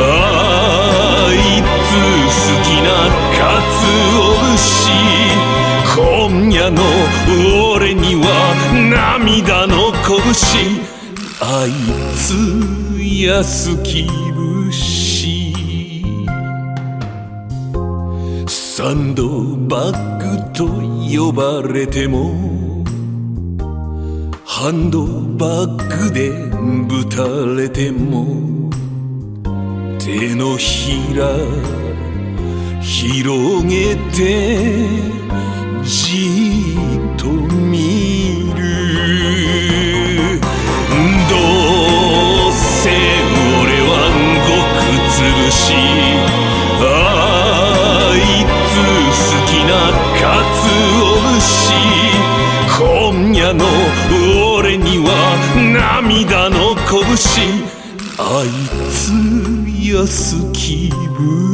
あいつ好きなかつお節今夜の俺には涙の拳。あいつ安き節。サンドバッグと呼ばれても。ハンドバッグでぶたれても手のひら広げてじっと見る。どうせ俺はごくつぶし。なの俺には涙の拳。あいつやすき節